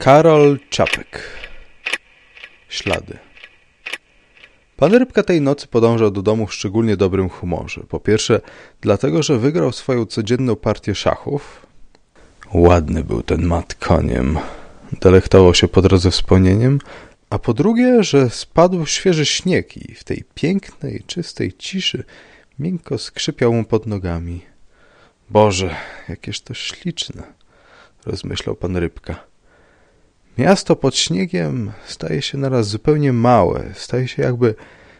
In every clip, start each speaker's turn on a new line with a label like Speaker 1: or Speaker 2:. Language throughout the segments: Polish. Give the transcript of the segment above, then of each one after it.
Speaker 1: Karol Czapek Ślady Pan Rybka tej nocy podążał do domu w szczególnie dobrym humorze. Po pierwsze, dlatego, że wygrał swoją codzienną partię szachów. Ładny był ten mat koniem. Delektował się po drodze wspomnieniem. A po drugie, że spadł świeży śnieg i w tej pięknej, czystej ciszy miękko skrzypiał mu pod nogami. Boże, jakież to śliczne, rozmyślał pan Rybka. Miasto pod śniegiem staje się naraz zupełnie małe, staje się jakby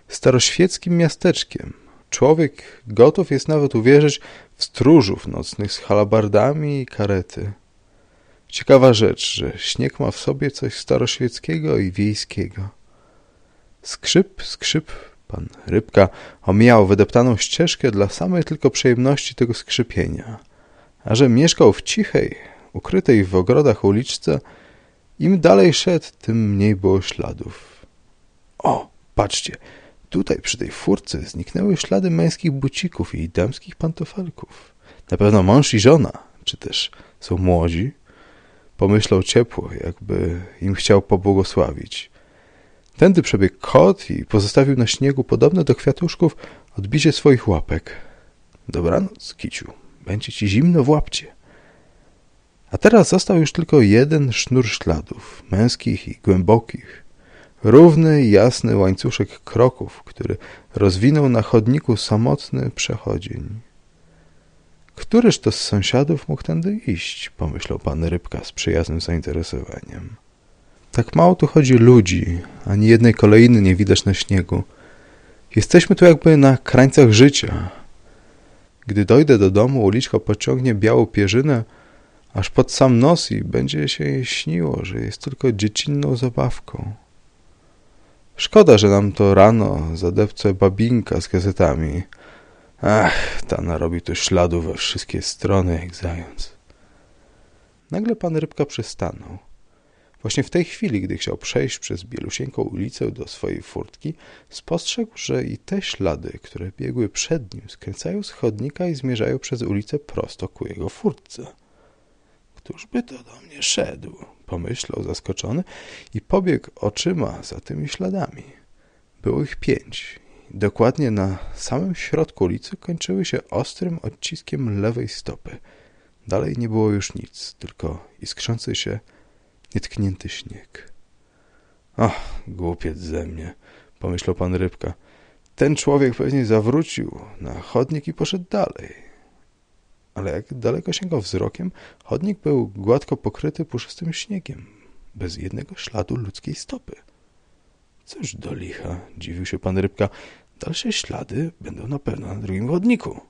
Speaker 1: staroświeckim miasteczkiem. Człowiek gotów jest nawet uwierzyć w stróżów nocnych z halabardami i karety. Ciekawa rzecz, że śnieg ma w sobie coś staroświeckiego i wiejskiego. Skrzyp, skrzyp, pan Rybka omijał wydeptaną ścieżkę dla samej tylko przyjemności tego skrzypienia. A że mieszkał w cichej, ukrytej w ogrodach uliczce, im dalej szedł, tym mniej było śladów. O, patrzcie, tutaj przy tej furce zniknęły ślady męskich bucików i damskich pantofelków. Na pewno mąż i żona, czy też są młodzi. Pomyślał ciepło, jakby im chciał pobłogosławić. Tędy przebiegł kot i pozostawił na śniegu podobne do kwiatuszków odbicie swoich łapek. Dobranoc, kiciu, będzie ci zimno w łapcie. A teraz został już tylko jeden sznur śladów, męskich i głębokich. Równy jasny łańcuszek kroków, który rozwinął na chodniku samotny przechodzień. Któryż to z sąsiadów mógł tędy iść? pomyślał pan Rybka z przyjaznym zainteresowaniem. Tak mało tu chodzi ludzi, ani jednej kolejny nie widać na śniegu. Jesteśmy tu jakby na krańcach życia. Gdy dojdę do domu, uliczko pociągnie białą pierzynę, aż pod sam nos i będzie się jej śniło, że jest tylko dziecinną zabawką. Szkoda, że nam to rano zadepce babinka z gazetami. Ach, ta narobi tu śladów we wszystkie strony jak zając. Nagle pan Rybka przystanął. Właśnie w tej chwili, gdy chciał przejść przez bielusieńką ulicę do swojej furtki, spostrzegł, że i te ślady, które biegły przed nim, skręcają z chodnika i zmierzają przez ulicę prosto ku jego furtce. Któż by to do mnie szedł? Pomyślał zaskoczony i pobiegł oczyma za tymi śladami. Było ich pięć. Dokładnie na samym środku ulicy kończyły się ostrym odciskiem lewej stopy. Dalej nie było już nic, tylko iskrzący się, nietknięty śnieg. Ach, głupiec ze mnie, pomyślał pan Rybka. Ten człowiek pewnie zawrócił na chodnik i poszedł dalej ale jak daleko sięgał wzrokiem, chodnik był gładko pokryty puszystym śniegiem, bez jednego śladu ludzkiej stopy. Cóż do licha, dziwił się pan Rybka, dalsze ślady będą na pewno na drugim chodniku.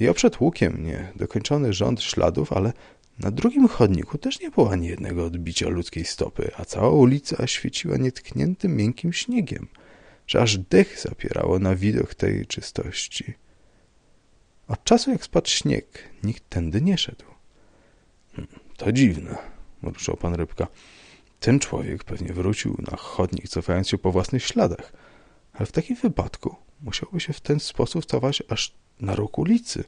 Speaker 1: I oprzed łukiem niedokończony rząd śladów, ale na drugim chodniku też nie było ani jednego odbicia ludzkiej stopy, a cała ulica świeciła nietkniętym miękkim śniegiem, że aż dech zapierało na widok tej czystości. Od czasu jak spadł śnieg, nikt tędy nie szedł. Hmm, to dziwne, mruczał pan Rybka. Ten człowiek pewnie wrócił na chodnik, cofając się po własnych śladach. Ale w takim wypadku musiałby się w ten sposób cofać aż na róg ulicy,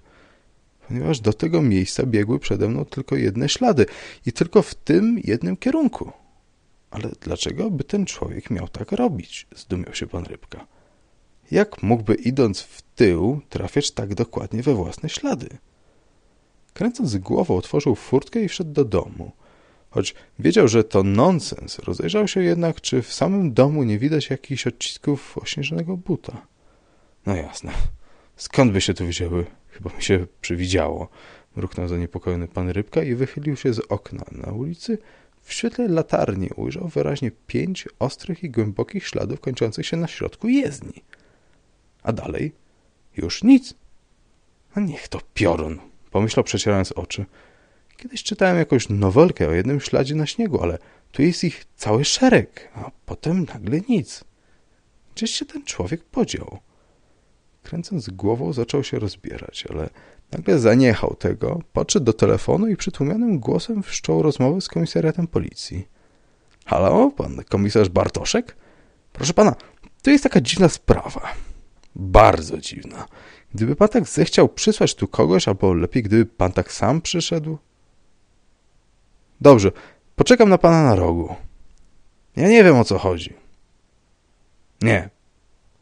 Speaker 1: ponieważ do tego miejsca biegły przede mną tylko jedne ślady i tylko w tym jednym kierunku. Ale dlaczego by ten człowiek miał tak robić? Zdumiał się pan Rybka. Jak mógłby idąc w tył trafiać tak dokładnie we własne ślady? Kręcąc głową otworzył furtkę i wszedł do domu. Choć wiedział, że to nonsens, rozejrzał się jednak, czy w samym domu nie widać jakichś odcisków ośnieżonego buta. No jasne. Skąd by się tu wzięły? Chyba mi się przywidziało. Mruknął zaniepokojony pan Rybka i wychylił się z okna. Na ulicy w świetle latarni ujrzał wyraźnie pięć ostrych i głębokich śladów kończących się na środku jezdni. A dalej już nic. A niech to piorun, pomyślał przecierając oczy. Kiedyś czytałem jakąś nowelkę o jednym śladzie na śniegu, ale tu jest ich cały szereg, a potem nagle nic. Gdzieś się ten człowiek podział. Kręcąc głową zaczął się rozbierać, ale nagle zaniechał tego, podszedł do telefonu i przytłumionym głosem wszczął rozmowę z komisariatem policji. Halo, pan komisarz Bartoszek? Proszę pana, to jest taka dziwna sprawa. Bardzo dziwna. Gdyby pan tak zechciał przysłać tu kogoś, albo lepiej, gdyby pan tak sam przyszedł? Dobrze, poczekam na pana na rogu. Ja nie wiem, o co chodzi. Nie.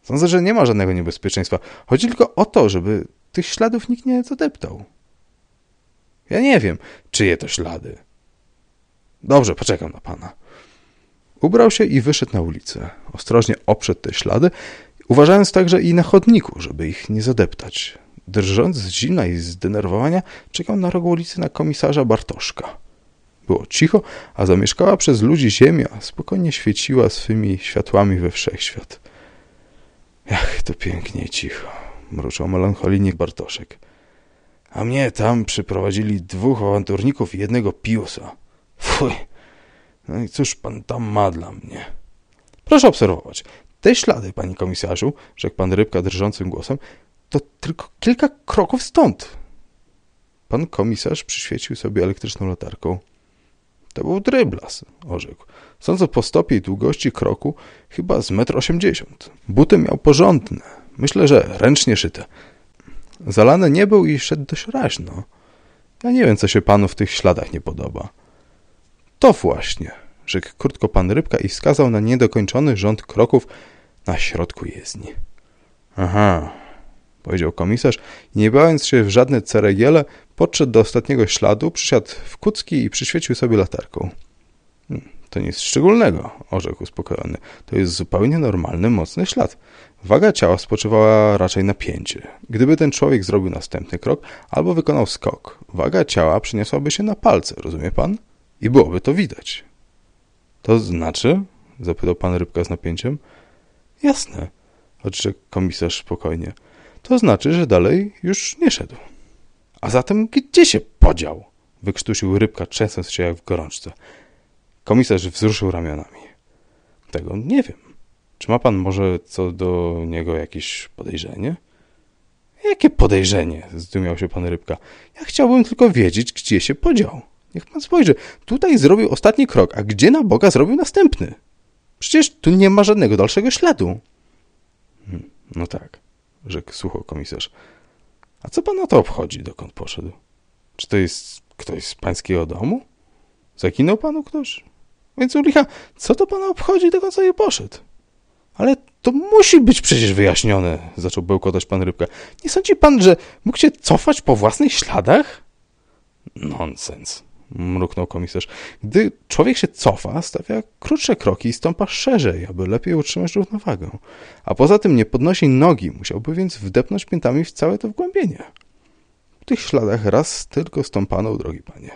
Speaker 1: Sądzę, że nie ma żadnego niebezpieczeństwa. Chodzi tylko o to, żeby tych śladów nikt nie zadeptał. Ja nie wiem, czyje to ślady. Dobrze, poczekam na pana. Ubrał się i wyszedł na ulicę. Ostrożnie oprzedł te ślady, uważając także i na chodniku, żeby ich nie zadeptać. Drżąc z zimna i zdenerwowania, czekał na rogu ulicy na komisarza Bartoszka. Było cicho, a zamieszkała przez ludzi ziemia spokojnie świeciła swymi światłami we wszechświat. Ach, to pięknie cicho, mruczał melancholijnie Bartoszek. A mnie tam przyprowadzili dwóch awanturników i jednego piusa. Fuj, no i cóż pan tam ma dla mnie? Proszę obserwować. Te ślady, panie komisarzu, rzekł pan Rybka drżącym głosem, to tylko kilka kroków stąd. Pan komisarz przyświecił sobie elektryczną latarką. To był dryblas, orzekł. Sądzę po stopie i długości kroku chyba z metr osiemdziesiąt. Buty miał porządne. Myślę, że ręcznie szyte. Zalany nie był i szedł dość raźno. Ja nie wiem, co się panu w tych śladach nie podoba. To właśnie, rzekł krótko pan Rybka i wskazał na niedokończony rząd kroków na środku jezdni. Aha, powiedział komisarz i nie bając się w żadne ceregiele, podszedł do ostatniego śladu, przysiadł w kucki i przyświecił sobie latarką. Hmm, to nic szczególnego, orzekł uspokojony. To jest zupełnie normalny, mocny ślad. Waga ciała spoczywała raczej na pięcie. Gdyby ten człowiek zrobił następny krok albo wykonał skok, waga ciała przyniosłaby się na palce, rozumie pan? I byłoby to widać. To znaczy? zapytał pan Rybka z napięciem. Jasne, odrzekł komisarz spokojnie. To znaczy, że dalej już nie szedł. A zatem gdzie się podział? Wykrztusił Rybka, trzęsąc się jak w gorączce. Komisarz wzruszył ramionami. Tego nie wiem. Czy ma pan może co do niego jakieś podejrzenie? Jakie podejrzenie? Zdumiał się pan Rybka. Ja chciałbym tylko wiedzieć, gdzie się podział. Niech pan spojrzy. Tutaj zrobił ostatni krok, a gdzie na Boga zrobił następny? Przecież tu nie ma żadnego dalszego śladu. Hmm, no tak, rzekł sucho komisarz. A co pana to obchodzi, dokąd poszedł? Czy to jest ktoś z pańskiego domu? Zaginął panu ktoś? Więc u licha, co to pana obchodzi, dokąd sobie poszedł? Ale to musi być przecież wyjaśnione, zaczął bełkotać pan Rybka. Nie sądzi pan, że mógł się cofać po własnych śladach? Nonsens, mruknął komisarz. Gdy człowiek się cofa, stawia krótsze kroki i stąpa szerzej, aby lepiej utrzymać równowagę. A poza tym nie podnosi nogi, musiałby więc wdepnąć piętami w całe to wgłębienie. W tych śladach raz tylko stąpano, drogi panie.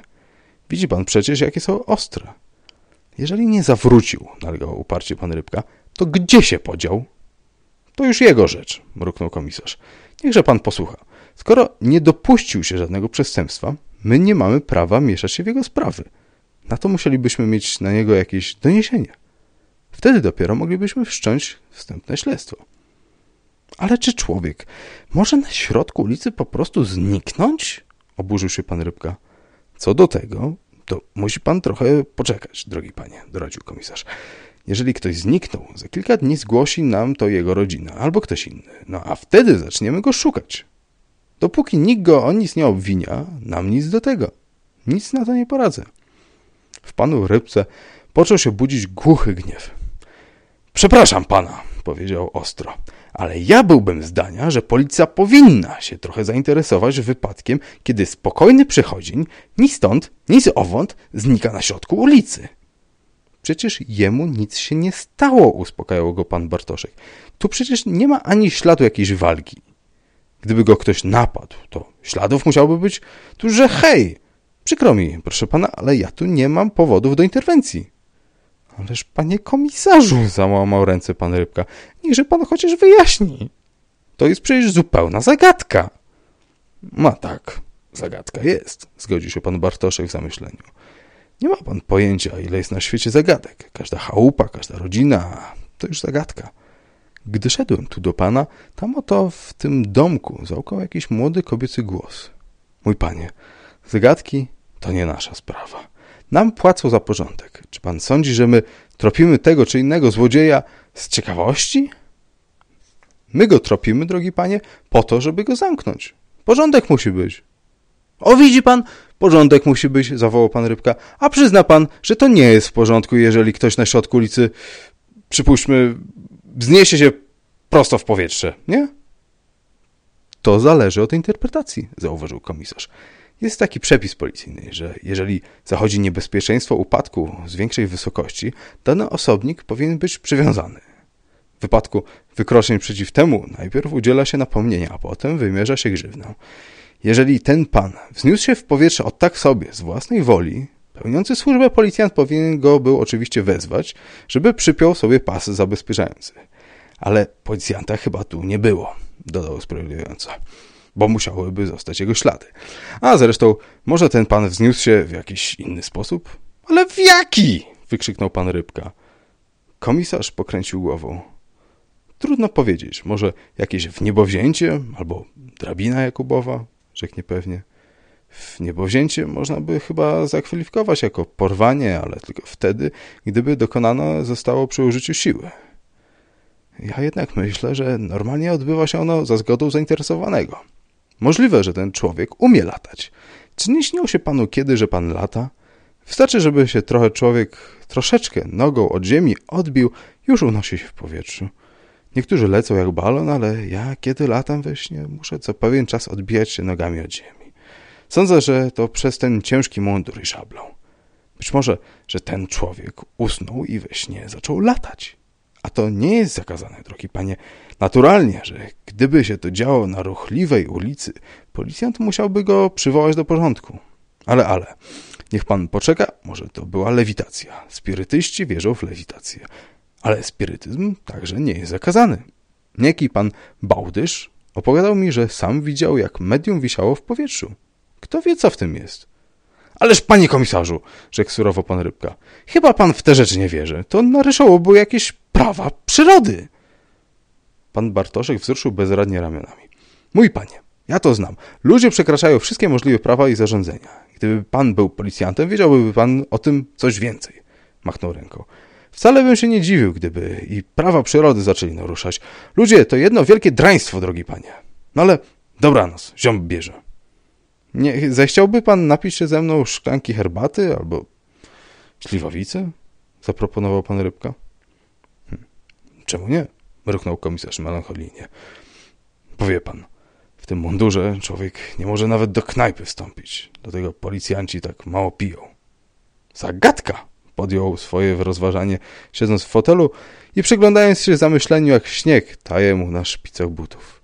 Speaker 1: Widzi pan przecież, jakie są ostre. Jeżeli nie zawrócił, nalegał uparcie pan Rybka, to gdzie się podział? To już jego rzecz, mruknął komisarz. Niechże pan posłucha. Skoro nie dopuścił się żadnego przestępstwa, my nie mamy prawa mieszać się w jego sprawy. Na to musielibyśmy mieć na niego jakieś doniesienie. Wtedy dopiero moglibyśmy wszcząć wstępne śledztwo. Ale czy człowiek może na środku ulicy po prostu zniknąć? Oburzył się pan Rybka. Co do tego, to musi pan trochę poczekać, drogi panie, doradził komisarz. Jeżeli ktoś zniknął, za kilka dni zgłosi nam to jego rodzina albo ktoś inny. No a wtedy zaczniemy go szukać. Dopóki nikt go o nic nie obwinia, nam nic do tego. Nic na to nie poradzę. W panu Rybce począł się budzić głuchy gniew. Przepraszam pana, powiedział ostro. Ale ja byłbym zdania, że policja powinna się trochę zainteresować wypadkiem, kiedy spokojny przechodzień ni stąd, ni z owąd znika na środku ulicy. Przecież jemu nic się nie stało, uspokajał go pan Bartoszek. Tu przecież nie ma ani śladu jakiejś walki. Gdyby go ktoś napadł, to śladów musiałby być tu, że hej! Przykro mi, proszę pana, ale ja tu nie mam powodów do interwencji. Ależ panie komisarzu, załamał ręce pan Rybka, niechże pan chociaż wyjaśni. To jest przecież zupełna zagadka. No tak, zagadka jest, zgodził się pan Bartoszek w zamyśleniu. Nie ma pan pojęcia, ile jest na świecie zagadek. Każda chałupa, każda rodzina, to już zagadka. Gdy szedłem tu do pana, tam oto w tym domku załkał jakiś młody kobiecy głos. Mój panie, zagadki to nie nasza sprawa. Nam płacą za porządek. Czy pan sądzi, że my tropimy tego czy innego złodzieja z ciekawości? My go tropimy, drogi panie, po to, żeby go zamknąć. Porządek musi być. O, widzi pan, porządek musi być, zawołał pan Rybka. A przyzna pan, że to nie jest w porządku, jeżeli ktoś na środku ulicy, przypuśćmy, wzniesie się prosto w powietrze, nie? To zależy od interpretacji, zauważył komisarz. Jest taki przepis policyjny, że jeżeli zachodzi niebezpieczeństwo upadku z większej wysokości, dany osobnik powinien być przywiązany. W wypadku wykroczeń przeciw temu najpierw udziela się napomnienia, a potem wymierza się grzywnę. Jeżeli ten pan wzniósł się w powietrze od tak sobie, z własnej woli, pełniący służbę policjant powinien go był oczywiście wezwać, żeby przypiął sobie pas zabezpieczający. Ale policjanta chyba tu nie było, dodał usprawiedliwiająco bo musiałyby zostać jego ślady. A zresztą, może ten pan wzniósł się w jakiś inny sposób? Ale w jaki? wykrzyknął pan Rybka. Komisarz pokręcił głową. Trudno powiedzieć, może jakieś wniebowzięcie albo drabina Jakubowa, rzekł niepewnie. W niebowzięcie można by chyba zakwalifikować jako porwanie, ale tylko wtedy, gdyby dokonano zostało przy użyciu siły. Ja jednak myślę, że normalnie odbywa się ono za zgodą zainteresowanego. Możliwe, że ten człowiek umie latać. Czy nie śniło się panu kiedy, że pan lata? Wystarczy, żeby się trochę człowiek troszeczkę nogą od ziemi odbił, już unosi się w powietrzu. Niektórzy lecą jak balon, ale ja, kiedy latam we śnie, muszę co pewien czas odbijać się nogami od ziemi. Sądzę, że to przez ten ciężki mundur i szablą. Być może, że ten człowiek usnął i we śnie zaczął latać. A to nie jest zakazane, drogi panie. Naturalnie, że gdyby się to działo na ruchliwej ulicy, policjant musiałby go przywołać do porządku. Ale, ale, niech pan poczeka, może to była lewitacja. Spirytyści wierzą w lewitację. Ale spirytyzm także nie jest zakazany. Nieki pan Bałdysz opowiadał mi, że sam widział, jak medium wisiało w powietrzu. Kto wie, co w tym jest? Ależ panie komisarzu, rzekł surowo pan Rybka, chyba pan w te rzeczy nie wierzy. To naryszałoby jakieś prawa przyrody. Pan Bartoszek wzruszył bezradnie ramionami. Mój panie, ja to znam. Ludzie przekraczają wszystkie możliwe prawa i zarządzenia. Gdyby pan był policjantem, wiedziałby pan o tym coś więcej. Machnął ręką. Wcale bym się nie dziwił, gdyby i prawa przyrody zaczęli naruszać. Ludzie, to jedno wielkie draństwo, drogi panie. No ale dobranoc, ziom bierze. Nie, zechciałby pan napić się ze mną szklanki herbaty albo śliwowicy? Zaproponował pan Rybka. Hm. Czemu nie? mruknął komisarz melancholijnie. Powie pan, w tym mundurze człowiek nie może nawet do knajpy wstąpić. Dlatego policjanci tak mało piją. Zagadka! Podjął swoje rozważanie, siedząc w fotelu i przyglądając się zamyśleniu, jak śnieg taje mu na szpicach butów.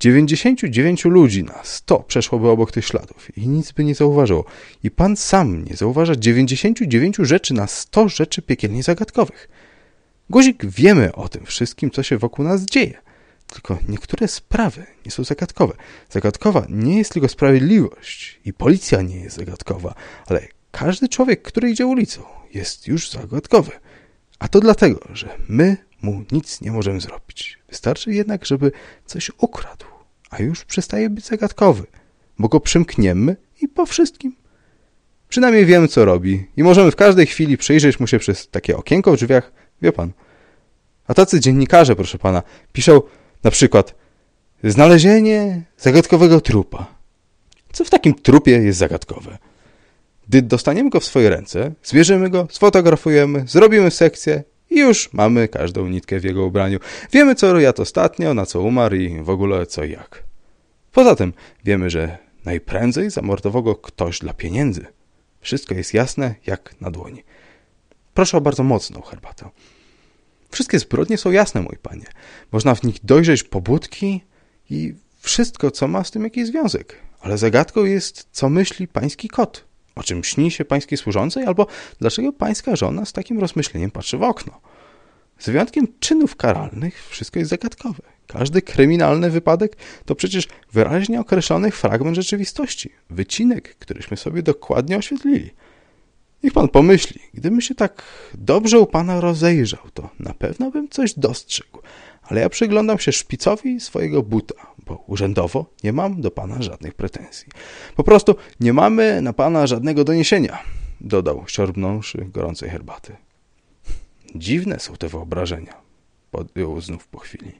Speaker 1: Dziewięćdziesięciu dziewięciu ludzi na sto przeszłoby obok tych śladów i nic by nie zauważyło. I pan sam nie zauważa dziewięćdziesięciu dziewięciu rzeczy na sto rzeczy piekielnie zagadkowych. Guzik wiemy o tym wszystkim, co się wokół nas dzieje. Tylko niektóre sprawy nie są zagadkowe. Zagadkowa nie jest tylko sprawiedliwość i policja nie jest zagadkowa, ale każdy człowiek, który idzie ulicą, jest już zagadkowy. A to dlatego, że my mu nic nie możemy zrobić. Wystarczy jednak, żeby coś ukradł, a już przestaje być zagadkowy, bo go przymkniemy i po wszystkim. Przynajmniej wiemy, co robi i możemy w każdej chwili przyjrzeć mu się przez takie okienko w drzwiach Wie pan. A tacy dziennikarze, proszę pana, piszą na przykład znalezienie zagadkowego trupa. Co w takim trupie jest zagadkowe? Gdy dostaniemy go w swoje ręce, zbierzemy go, sfotografujemy, zrobimy sekcję I już mamy każdą nitkę w jego ubraniu. Wiemy, co jadł ostatnio, na co umarł i w ogóle co i jak. Poza tym wiemy, że najprędzej zamordował go ktoś dla pieniędzy. Wszystko jest jasne jak na dłoni. Proszę o bardzo mocną herbatę. Wszystkie zbrodnie są jasne, mój panie. Można w nich dojrzeć pobudki i wszystko, co ma z tym jakiś związek. Ale zagadką jest, co myśli pański kot. O czym śni się pańskiej służącej, albo dlaczego pańska żona z takim rozmyśleniem patrzy w okno. Z wyjątkiem czynów karalnych, wszystko jest zagadkowe. Każdy kryminalny wypadek to przecież wyraźnie określony fragment rzeczywistości, wycinek, któryśmy sobie dokładnie oświetlili. Niech pan pomyśli, gdybym się tak dobrze u pana rozejrzał, to na pewno bym coś dostrzegł. Ale ja przyglądam się szpicowi swojego buta, bo urzędowo nie mam do pana żadnych pretensji. Po prostu nie mamy na pana żadnego doniesienia, dodał, siorbnąwszy gorącej herbaty. Dziwne są te wyobrażenia, podjął znów po chwili,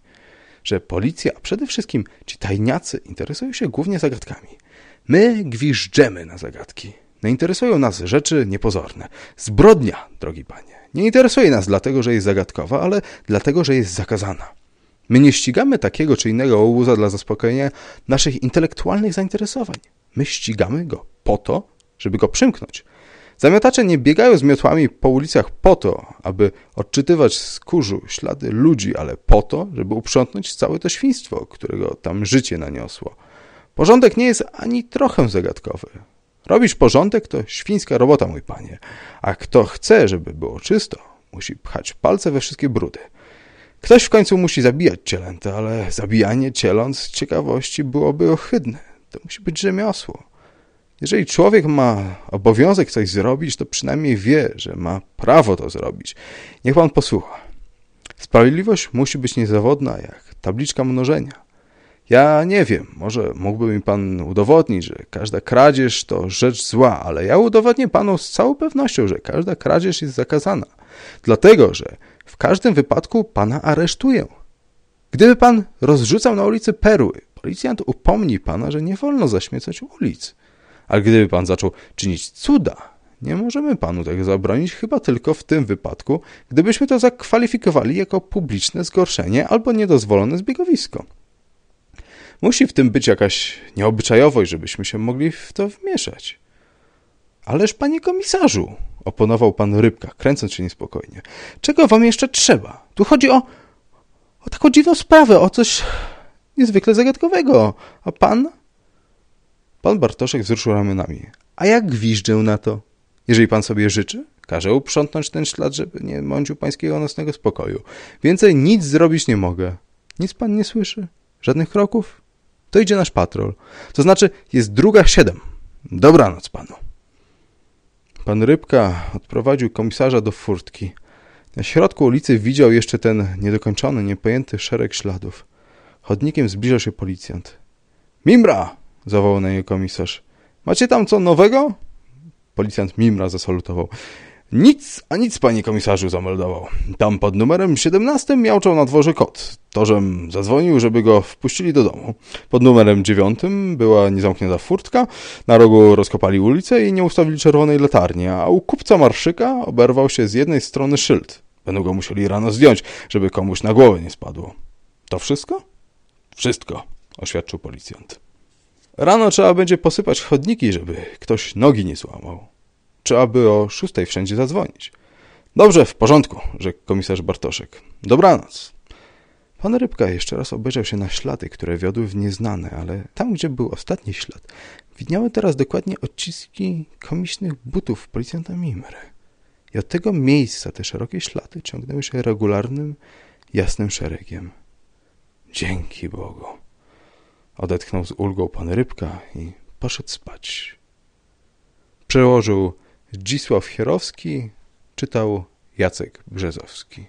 Speaker 1: że policja, a przede wszystkim ci tajniacy interesują się głównie zagadkami. My gwiżdżemy na zagadki. Nie interesują nas rzeczy niepozorne. Zbrodnia, drogi panie, nie interesuje nas dlatego, że jest zagadkowa, ale dlatego, że jest zakazana. My nie ścigamy takiego czy innego łobuza dla zaspokojenia naszych intelektualnych zainteresowań. My ścigamy go po to, żeby go przymknąć. Zamiotacze nie biegają z miotłami po ulicach po to, aby odczytywać z kurzu ślady ludzi, ale po to, żeby uprzątnąć całe to świństwo, którego tam życie naniosło. Porządek nie jest ani trochę zagadkowy. Robisz porządek, to świńska robota, mój panie. A kto chce, żeby było czysto, musi pchać palce we wszystkie brudy. Ktoś w końcu musi zabijać cielęta, ale zabijanie cieląt z ciekawości byłoby ohydne. To musi być rzemiosło. Jeżeli człowiek ma obowiązek coś zrobić, to przynajmniej wie, że ma prawo to zrobić. Niech pan posłucha. Sprawiedliwość musi być niezawodna jak tabliczka mnożenia. Ja nie wiem, może mógłby mi pan udowodnić, że każda kradzież to rzecz zła, ale ja udowodnię panu z całą pewnością, że każda kradzież jest zakazana. Dlatego, że w każdym wypadku pana aresztuję. Gdyby pan rozrzucał na ulicy perły, policjant upomni pana, że nie wolno zaśmiecać ulic. Ale gdyby pan zaczął czynić cuda, nie możemy panu tego zabronić, chyba tylko w tym wypadku, gdybyśmy to zakwalifikowali jako publiczne zgorszenie albo niedozwolone zbiegowisko. Musi w tym być jakaś nieobyczajowość, żebyśmy się mogli w to wmieszać. Ależ, panie komisarzu, oponował pan Rybka, kręcąc się niespokojnie. Czego wam jeszcze trzeba? Tu chodzi o, o taką dziwną sprawę, o coś niezwykle zagadkowego. A pan? Pan Bartoszek wzruszył ramionami. A jak gwiżdżę na to? Jeżeli pan sobie życzy, każę uprzątnąć ten ślad, żeby nie mącił pańskiego nocnego spokoju. Więcej nic zrobić nie mogę. Nic pan nie słyszy? Żadnych kroków? To idzie nasz patrol. To znaczy, jest druga siedem. Dobranoc panu. Pan Rybka odprowadził komisarza do furtki. Na środku ulicy widział jeszcze ten niedokończony, niepojęty szereg śladów. Chodnikiem zbliżał się policjant. Mimra! zawołał na niego komisarz. Macie tam co nowego? Policjant Mimra zasalutował. Nic, a nic, panie komisarzu, zameldował. Tam pod numerem 17 miałczał na dworze kot. Torzem zadzwonił, żeby go wpuścili do domu. Pod numerem 9 była niezamknięta furtka, na rogu rozkopali ulicę i nie ustawili czerwonej latarni, a u kupca marszyka oberwał się z jednej strony szyld. Będą go musieli rano zdjąć, żeby komuś na głowę nie spadło. To wszystko? Wszystko, oświadczył policjant. Rano trzeba będzie posypać chodniki, żeby ktoś nogi nie złamał. Trzeba by o szóstej wszędzie zadzwonić. Dobrze, w porządku, rzekł komisarz Bartoszek. Dobranoc. Pan Rybka jeszcze raz obejrzał się na ślady, które wiodły w nieznane, ale tam, gdzie był ostatni ślad, widniały teraz dokładnie odciski komisyjnych butów policjanta Mimry. I od tego miejsca te szerokie ślady ciągnęły się regularnym, jasnym szeregiem. Dzięki Bogu. Odetchnął z ulgą pan Rybka i poszedł spać. Przełożył Zdzisław Hierowski, czytał Jacek Brzezowski.